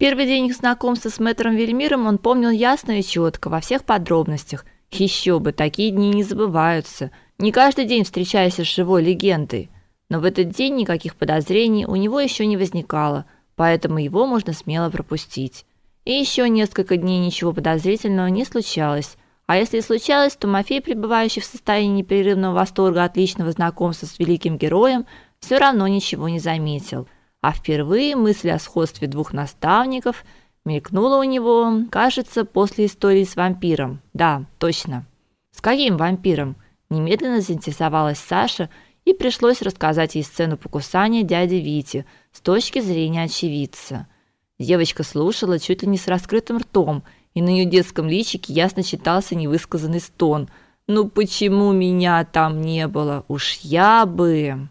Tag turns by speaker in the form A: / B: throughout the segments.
A: Первый день их знакомства с мэтром Вельмиром он помнил ясно и четко, во всех подробностях. Еще бы, такие дни не забываются. Не каждый день встречаешься с живой легендой. Но в этот день никаких подозрений у него еще не возникало, поэтому его можно смело пропустить. И еще несколько дней ничего подозрительного не случалось. А если и случалось, то Мафей, пребывающий в состоянии непрерывного восторга от личного знакомства с великим героем, все равно ничего не заметил – а впервые мысль о сходстве двух наставников мелькнула у него, кажется, после истории с вампиром. Да, точно. С каким вампиром? Немедленно заинтересовалась Саша, и пришлось рассказать ей сцену покусания дяди Вити с точки зрения очевидца. Девочка слушала чуть ли не с раскрытым ртом, и на ее детском личике ясно читался невысказанный стон: "Ну почему меня там не было? Уж я бы"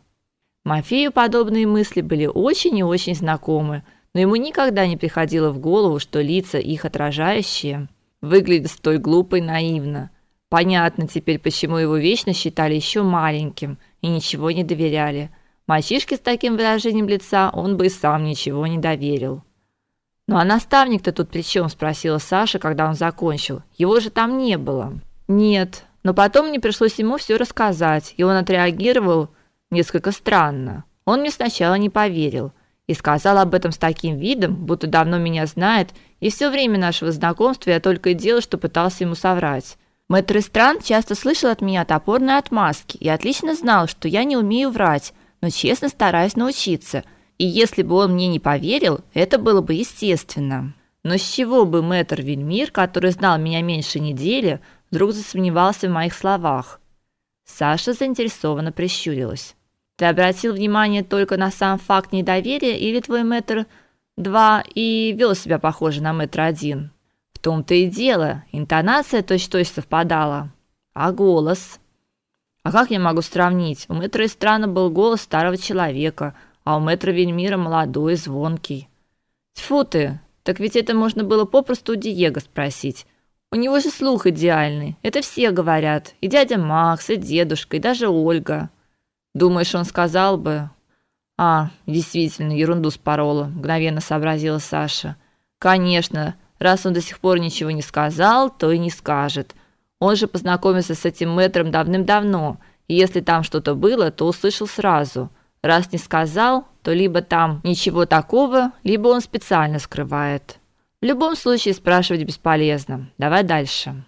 A: Мафею подобные мысли были очень и очень знакомы, но ему никогда не приходило в голову, что лица их отражающие выглядят столь глупо и наивно. Понятно теперь, почему его вечно считали еще маленьким и ничего не доверяли. Мальчишке с таким выражением лица он бы и сам ничего не доверил. «Ну а наставник-то тут при чем?» – спросила Саша, когда он закончил. «Его же там не было». «Нет, но потом мне пришлось ему все рассказать, и он отреагировал несколько странно. Он мне сначала не поверил и сказал об этом с таким видом, будто давно меня знает, и все время нашего знакомства я только и делал, что пытался ему соврать. Мэтр Стран часто слышал от меня топорные отмазки и отлично знал, что я не умею врать, но честно стараюсь научиться. И если бы он мне не поверил, это было бы естественно. Но с чего бы мэтр Вельмир, который знал меня меньше недели, вдруг засомневался в моих словах? Саша заинтересованно прищурилась. Ты обратил внимание только на сам факт недоверия или твой метр два и вел себя похоже на метр один? В том-то и дело, интонация точь-в-точь совпадала. А голос? А как я могу сравнить? У метра Истрана был голос старого человека, а у метра Вельмира молодой, звонкий. Тьфу ты, так ведь это можно было попросту у Диего спросить. У него же слух идеальный, это все говорят, и дядя Макс, и дедушка, и даже Ольга. Думаешь, он сказал бы? А, действительно, ерунду спорола, мгновенно сообразила Саша. Конечно, раз он до сих пор ничего не сказал, то и не скажет. Он же познакомился с этим мэтром давным-давно, и если там что-то было, то услышал сразу. Раз не сказал, то либо там ничего такого, либо он специально скрывает. В любом случае спрашивать бесполезно. Давай дальше.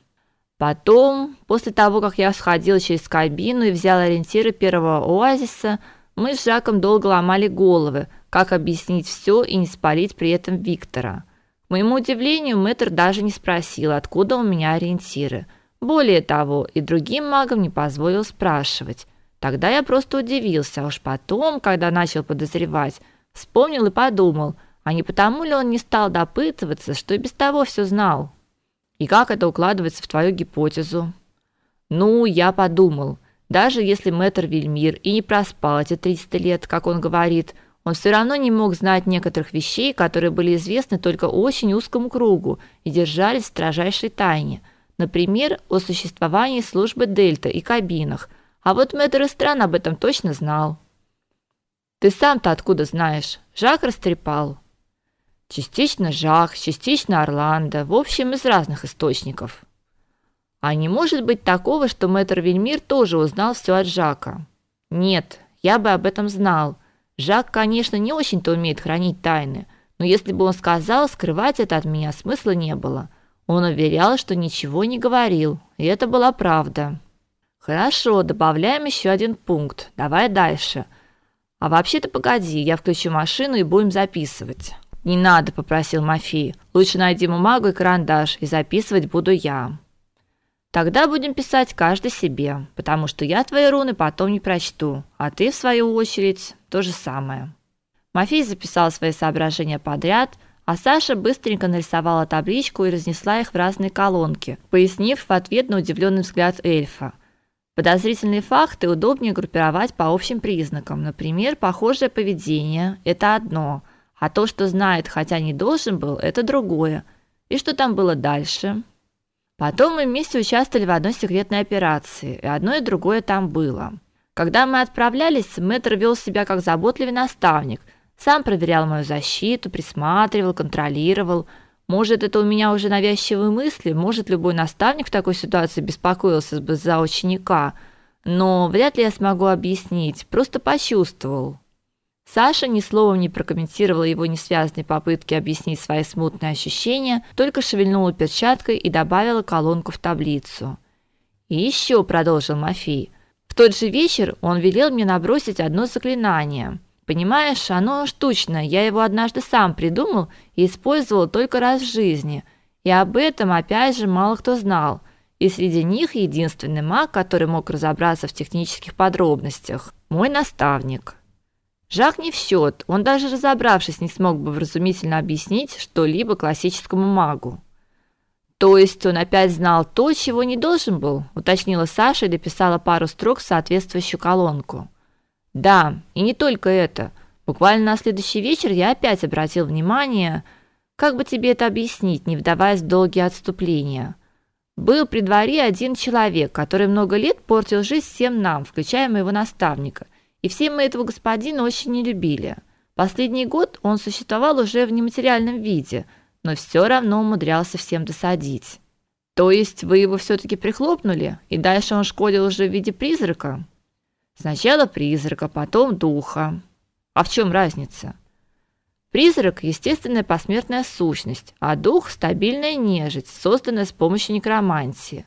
A: Потом, после того, как я сходила через кабину и взяла ориентиры первого оазиса, мы с Жаком долго ломали головы, как объяснить все и не спалить при этом Виктора. К моему удивлению, мэтр даже не спросил, откуда у меня ориентиры. Более того, и другим магам не позволил спрашивать. Тогда я просто удивился, а уж потом, когда начал подозревать, вспомнил и подумал, а не потому ли он не стал допытываться, что и без того все знал. И как это укладывается в твою гипотезу? Ну, я подумал, даже если мэтр Вильмир и не проспал эти 300 лет, как он говорит, он все равно не мог знать некоторых вещей, которые были известны только очень узкому кругу и держались в строжайшей тайне. Например, о существовании службы Дельта и кабинах. А вот мэтр Эстран об этом точно знал. Ты сам-то откуда знаешь? Жак растрепал. Частично Жак, частично Орландо, в общем, из разных источников. А не может быть такого, что мэтр Вельмир тоже узнал все от Жака? Нет, я бы об этом знал. Жак, конечно, не очень-то умеет хранить тайны, но если бы он сказал, скрывать это от меня смысла не было. Он уверял, что ничего не говорил, и это была правда. Хорошо, добавляем еще один пункт. Давай дальше. А вообще-то погоди, я включу машину и будем записывать. Не надо, попросил Мафий. Лучше найди бумагу и карандаш, и записывать буду я. Тогда будем писать каждый себе, потому что я твои руны потом не прочту, а ты в свою очередь то же самое. Мафий записал свои соображения подряд, а Саша быстренько нарисовала табличку и разнесла их в разные колонки, пояснив в ответ на удивленный взгляд эльфа. Подозрительные факты удобнее группировать по общим признакам. Например, похожее поведение это одно, а то, что знает, хотя не должен был, это другое. И что там было дальше? Потом мы вместе участвовали в одной секретной операции, и одно и другое там было. Когда мы отправлялись, мэтр вел себя как заботливый наставник, Сам проверял мою защиту, присматривал, контролировал. Может, это у меня уже навязчивые мысли, может, любой наставник в такой ситуации беспокоился бы за ученика, но вряд ли я смогу объяснить, просто почувствовал. Саша ни словом не прокомментировала его несвязные попытки объяснить свои смутные ощущения, только шевельнула перчаткой и добавила колонку в таблицу. И еще продолжил Мафей. В тот же вечер он велел мне набросить одно заклинание. Понимаешь, оно штучное, я его однажды сам придумал и использовал только раз в жизни. И об этом опять же мало кто знал. И среди них единственный маг, который мог разобраться в технических подробностях мой наставник. Жак не в счет, он даже разобравшись не смог бы вразумительно объяснить что-либо классическому магу. То есть он опять знал то, чего не должен был, уточнила Саша и дописала пару строк в соответствующую колонку. Да, и не только это. Буквально на следующий вечер я опять обратил внимание, как бы тебе это объяснить, не вдаваясь в долгие отступления. Был при дворе один человек, который много лет портил жизнь всем нам, включая моего наставника – и все мы этого господина очень не любили. Последний год он существовал уже в нематериальном виде, но все равно умудрялся всем досадить. То есть вы его все таки прихлопнули, и дальше он шкодил уже в виде призрака? Сначала призрака, потом духа. А в чем разница? Призрак естественная посмертная сущность, а дух стабильная нежить, созданная с помощью некромантии.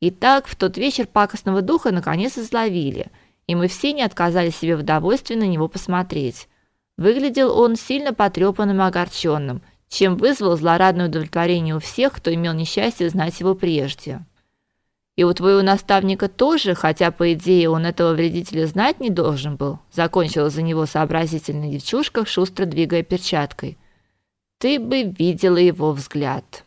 A: И так в тот вечер пакостного духа наконец изловили – и мы все не отказали себе в удовольствии на него посмотреть. Выглядел он сильно потрепанным и огорченным, чем вызвал злорадное удовлетворение у всех, кто имел несчастье знать его прежде. И у твоего наставника тоже, хотя по идее он этого вредителя знать не должен был, закончила за него сообразительная девчушка, шустро двигая перчаткой. Ты бы видела его взгляд.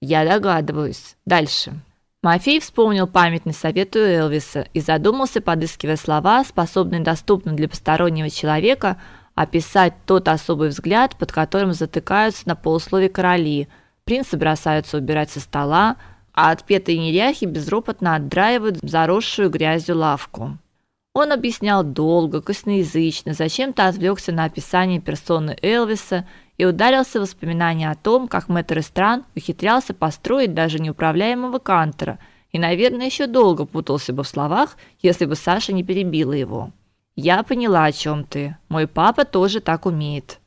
A: Я догадываюсь. Дальше. Мафей вспомнил памятный совет у Элвиса и задумался, подыскивая слова, способные доступно для постороннего человека описать тот особый взгляд, под которым затыкаются на полуслове короли. Принцы бросаются убирать со стола, а отпетые неряхи безропотно отдраивают заросшую грязью лавку. Он объяснял долго, косноязычно, зачем-то отвлекся на описание персоны Элвиса и ударился в воспоминания о том, как мэтр стран ухитрялся построить даже неуправляемого кантера и, наверное, еще долго путался бы в словах, если бы Саша не перебила его. «Я поняла, о чем ты. Мой папа тоже так умеет».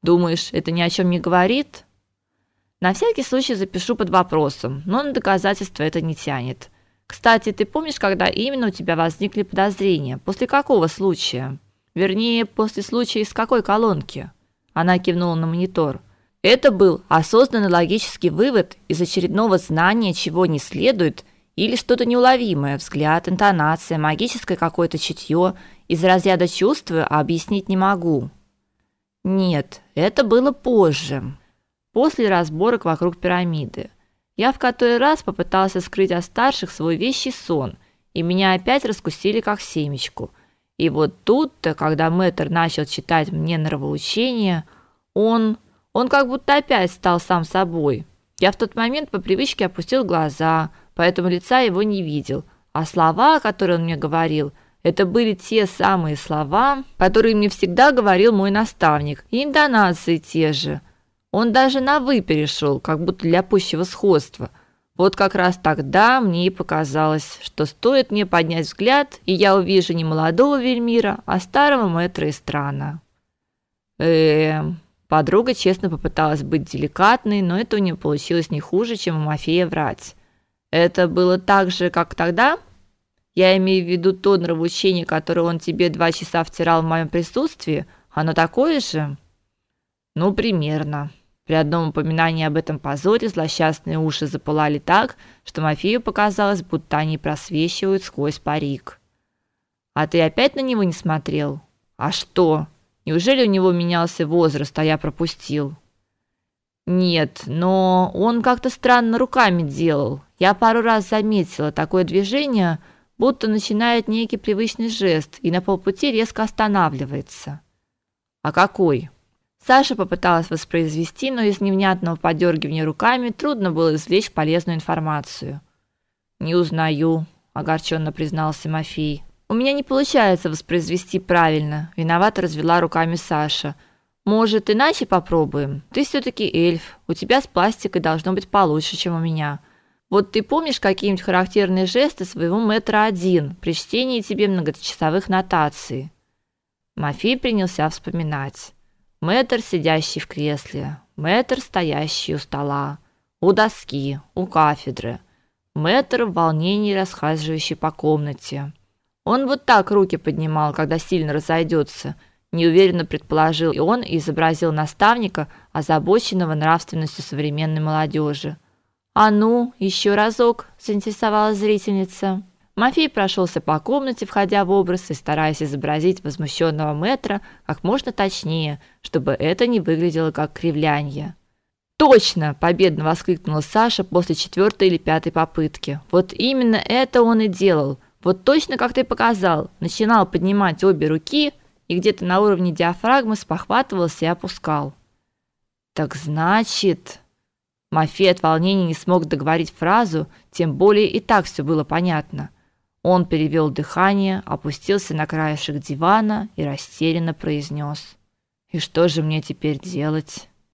A: «Думаешь, это ни о чем не говорит?» «На всякий случай запишу под вопросом, но на доказательство это не тянет». Кстати, ты помнишь, когда именно у тебя возникли подозрения? После какого случая? Вернее, после случая из какой колонки? Она кивнула на монитор. Это был осознанный логический вывод из очередного знания, чего не следует, или что-то неуловимое, взгляд, интонация, магическое какое-то чутье, из разряда чувствую, а объяснить не могу. Нет, это было позже, после разборок вокруг пирамиды. Я в который раз попытался скрыть от старших свой вещий сон, и меня опять раскусили как семечку. И вот тут-то, когда мэтр начал читать мне нравоучение, он... он как будто опять стал сам собой. Я в тот момент по привычке опустил глаза, поэтому лица его не видел, а слова, которые он мне говорил, это были те самые слова, которые мне всегда говорил мой наставник, и интонации те же – он даже на вы перешел, как будто для пущего сходства. Вот как раз тогда мне и показалось, что стоит мне поднять взгляд, и я увижу не молодого Вельмира, а старого мэтра из страна. Э, подруга честно попыталась быть деликатной, но это у нее получилось не хуже, чем у Мафея врать. Это было так же, как тогда? Я имею в виду то нравоучение, которое он тебе два часа втирал в моем присутствии, оно такое же? Ну, примерно. При одном упоминании об этом позоре злосчастные уши запылали так, что Мафею показалось, будто они просвечивают сквозь парик. А ты опять на него не смотрел? А что? Неужели у него менялся возраст, а я пропустил? Нет, но он как-то странно руками делал. Я пару раз заметила такое движение, будто начинает некий привычный жест и на полпути резко останавливается. А какой? Саша попыталась воспроизвести, но из невнятного подергивания руками трудно было извлечь полезную информацию. «Не узнаю», – огорченно признался Мафей. У меня не получается воспроизвести правильно, виновато развела руками Саша. Может, иначе попробуем? Ты все таки эльф. У тебя с пластикой должно быть получше, чем у меня. Вот ты помнишь какие-нибудь характерные жесты своего метра один при чтении тебе многочасовых нотаций? Мафей принялся вспоминать. Мэтр, сидящий в кресле, мэтр, стоящий у стола, у доски, у кафедры, мэтр в волнении расхаживающий по комнате. Он вот так руки поднимал, когда сильно разойдется, неуверенно предположил, и он изобразил наставника, озабоченного нравственностью современной молодежи. А ну, еще разок, заинтересовалась зрительница. Мафей прошелся по комнате, входя в образ и стараясь изобразить возмущенного метра как можно точнее, чтобы это не выглядело как кривляние. Точно, победно воскликнула Саша после четвертой или пятой попытки. Вот именно это он и делал. Вот точно как ты показал. Начинал поднимать обе руки и где-то на уровне диафрагмы спохватывался и опускал. Так значит, Мафей от волнения не смог договорить фразу, тем более и так все было понятно. Он перевел дыхание, опустился на краешек дивана и растерянно произнес: "И что же мне теперь делать?"